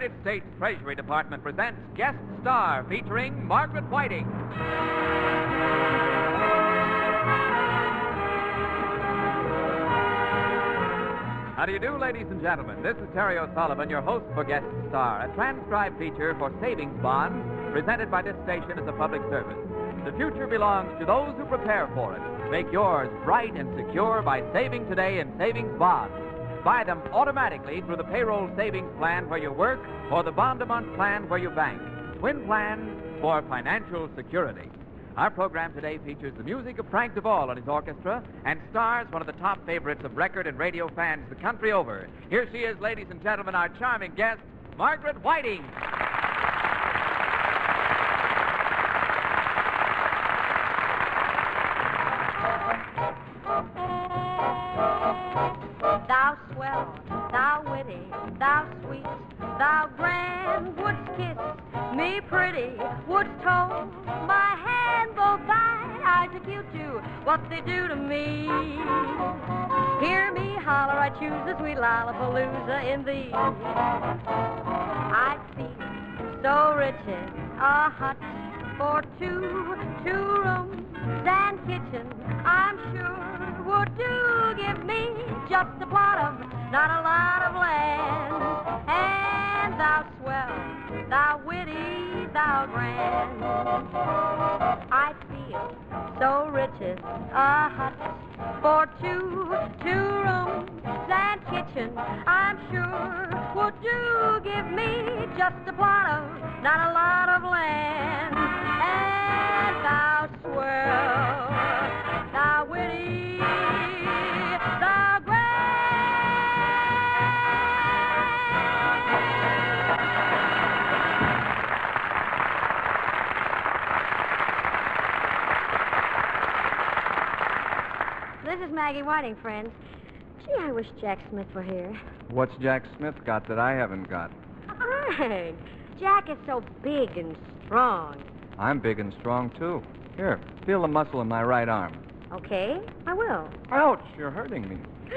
United States Treasury Department presents Guest Star featuring Margaret Whiting. How do you do, ladies and gentlemen? This is Terry O'Sullivan, your host for Guest Star, a transcribed feature for savings bonds presented by this station as a public service. The future belongs to those who prepare for it. Make yours bright and secure by saving today in savings bonds. Buy them automatically through the payroll savings plan where you work or the bond a month plan where you bank. Twin plans for financial security. Our program today features the music of Frank DeVol and his orchestra and stars one of the top favorites of record and radio fans the country over. Here she is, ladies and gentlemen, our charming guest, Margaret Whiting. What they do to me. Hear me holler, I choose the sweet lollapalooza in thee. I'd feel so rich in a hut for two, two rooms and kitchen, I'm sure would do give me just a plot of, not a lot of land. And thou swell, thou witty, thou grand. I feel so rich as a hut uh-huh. for two, two rooms and kitchen, I'm sure would do give me just a plot of, not a lot of land. And thou swell, This is Maggie Whiting, friends. Gee, I wish Jack Smith were here. What's Jack Smith got that I haven't got? Frank, Jack is so big and strong. I'm big and strong, too. Here, feel the muscle in my right arm. Okay, I will. Ouch, you're hurting me.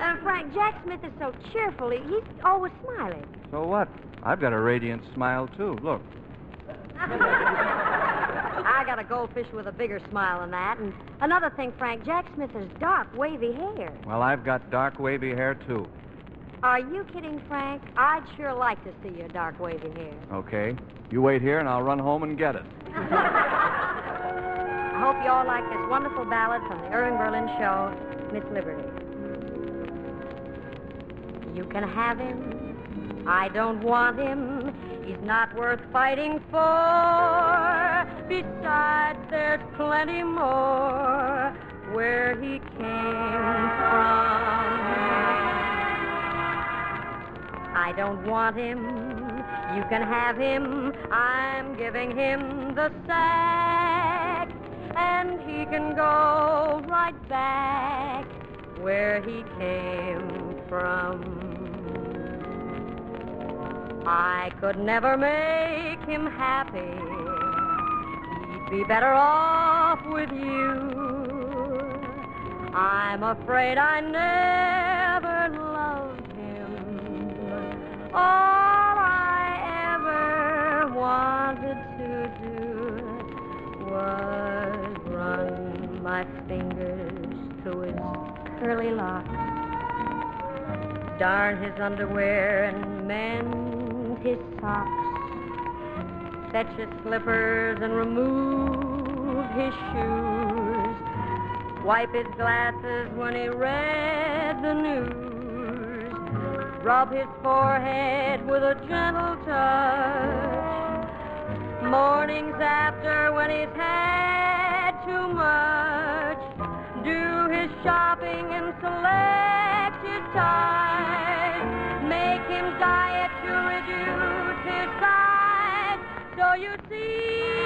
Uh, Frank, Jack Smith is so cheerful. He- He's always smiling. So what? I've got a radiant smile, too. Look. I got a goldfish with a bigger smile than that. And another thing, Frank, Jack Smith has dark, wavy hair. Well, I've got dark, wavy hair, too. Are you kidding, Frank? I'd sure like to see your dark, wavy hair. Okay. You wait here, and I'll run home and get it. I hope you all like this wonderful ballad from the Irving Berlin show, Miss Liberty. You can have him. I don't want him. He's not worth fighting for. Besides, there's plenty more where he came from. I don't want him. You can have him. I'm giving him the sack. And he can go right back where he came from. I could never make him happy. He'd be better off with you. I'm afraid I never loved him. All I ever wanted to do was run my fingers through his curly locks, darn his underwear and mend his socks, fetch his slippers and remove his shoes, wipe his glasses when he read the news, rub his forehead with a gentle touch, mornings after when he's had too much, do his shopping and select his ties, make him diet to reduce his size. So you see,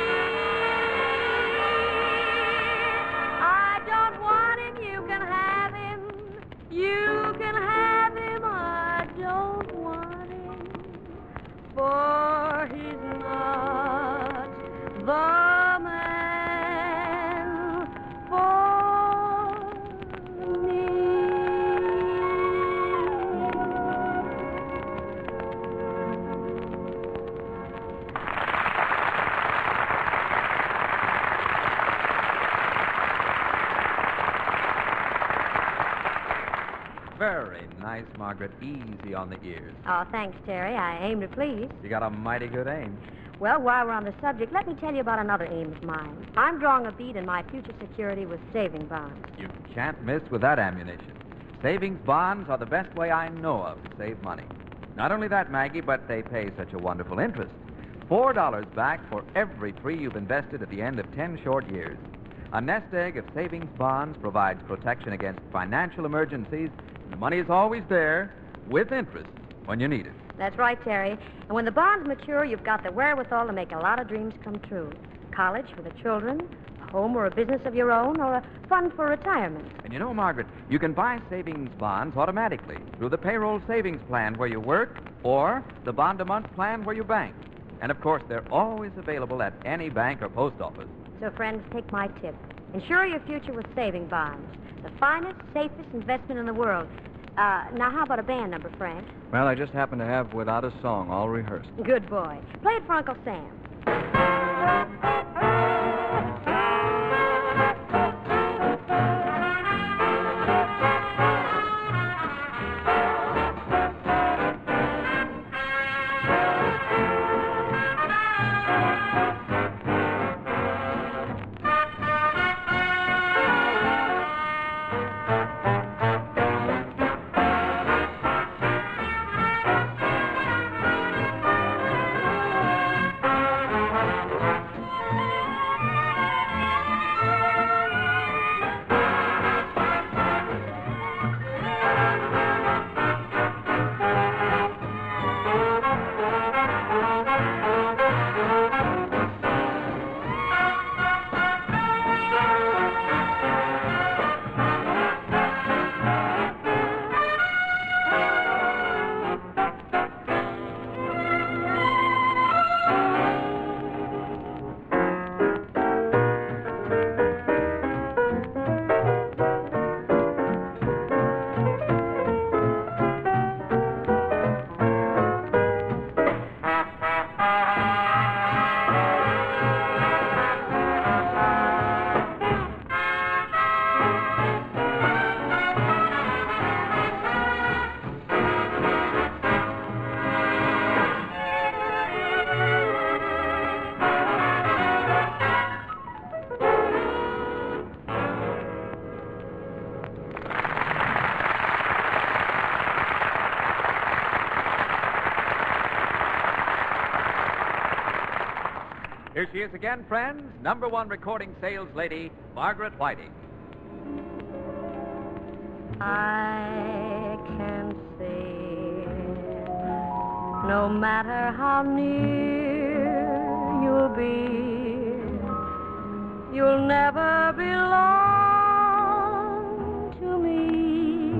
Very nice, Margaret. Easy on the ears. Oh, thanks, Terry. I aim to please. You got a mighty good aim. Well, while we're on the subject, let me tell you about another aim of mine. I'm drawing a bead in my future security with saving bonds. You can't miss with that ammunition. Savings bonds are the best way I know of to save money. Not only that, Maggie, but they pay such a wonderful interest. Four dollars back for every three you've invested at the end of ten short years. A nest egg of savings bonds provides protection against financial emergencies. The money is always there with interest when you need it. That's right, Terry. And when the bonds mature, you've got the wherewithal to make a lot of dreams come true. College for the children, a home or a business of your own, or a fund for retirement. And you know, Margaret, you can buy savings bonds automatically through the payroll savings plan where you work or the bond a month plan where you bank. And of course, they're always available at any bank or post office. So, friends, take my tip. Insure your future with saving bonds. The finest, safest investment in the world. Uh, now, how about a band number, Frank? Well, I just happen to have Without a Song all rehearsed. Good boy. Play it for Uncle Sam. Here she is again, friends. Number one recording sales lady, Margaret Whiting. I can see no matter how near you'll be, you'll never belong to me.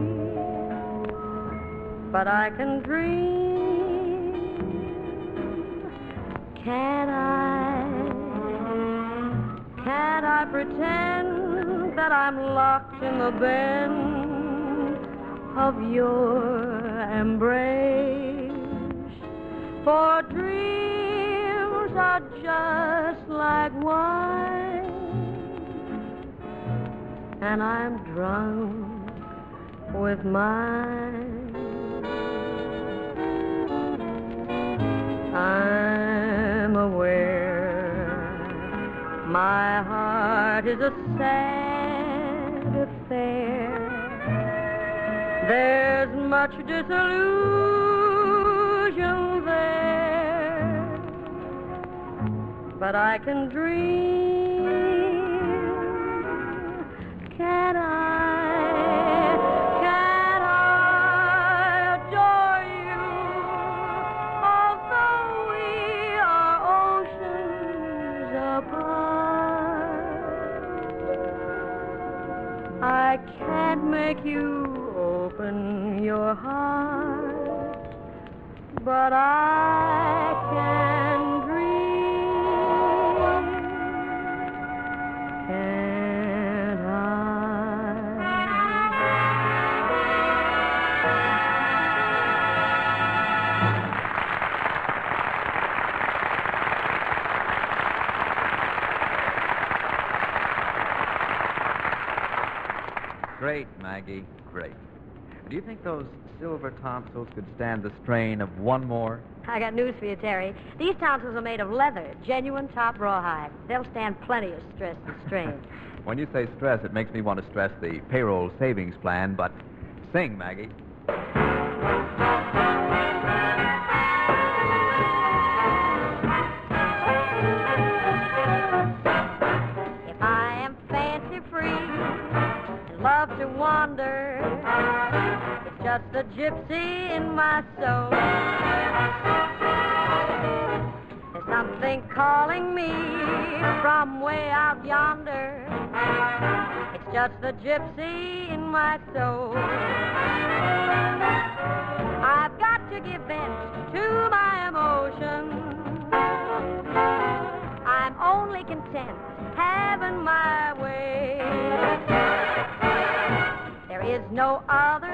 But I can dream, can I? In the bend of your embrace? For dreams are just like wine, and I'm drunk with mine. I'm aware my heart is a sad There's much disillusion there, but I can dream. I can't make you open your heart, but I can Great, Maggie. Great. Do you think those silver tonsils could stand the strain of one more? I got news for you, Terry. These tonsils are made of leather, genuine top rawhide. They'll stand plenty of stress and strain. When you say stress, it makes me want to stress the payroll savings plan, but sing, Maggie. A gypsy in my soul. There's something calling me from way out yonder. It's just the gypsy in my soul. I've got to give vent to my emotions. I'm only content having my way. There is no other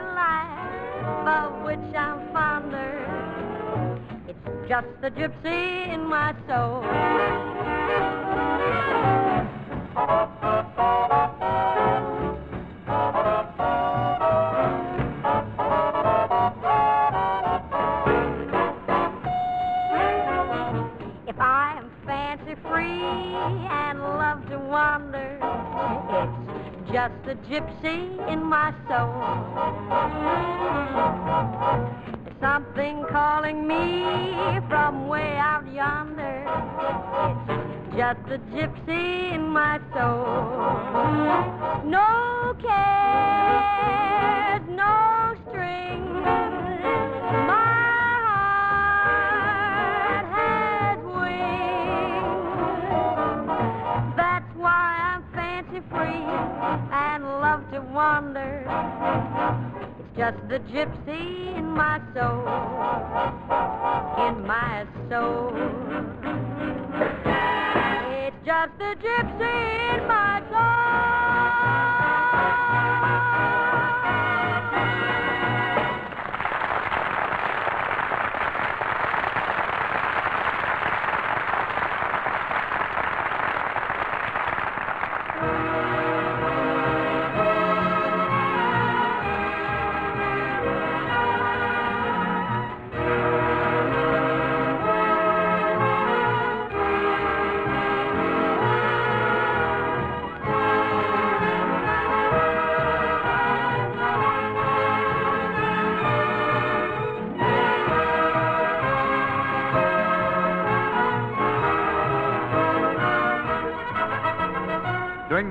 which I'm fonder. It's just the gypsy in my soul. If I am fancy free and love to wander, it's just the gypsy just the gypsy in my soul.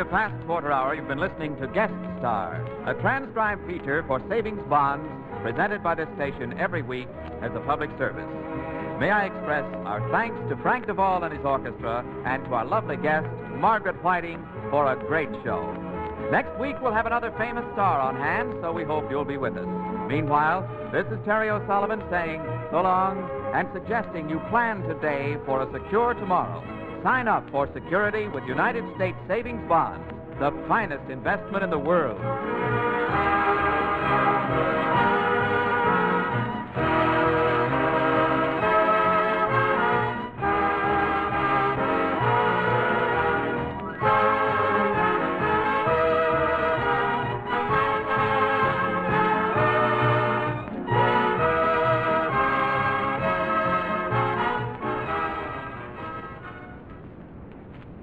Past quarter hour, you've been listening to Guest Star, a transcribed feature for savings bonds presented by this station every week as a public service. May I express our thanks to Frank DeVol and his orchestra and to our lovely guest, Margaret Whiting, for a great show. Next week, we'll have another famous star on hand, so we hope you'll be with us. Meanwhile, this is Terry O'Sullivan saying so long and suggesting you plan today for a secure tomorrow. Sign up for security with United States Savings Bonds, the finest investment in the world.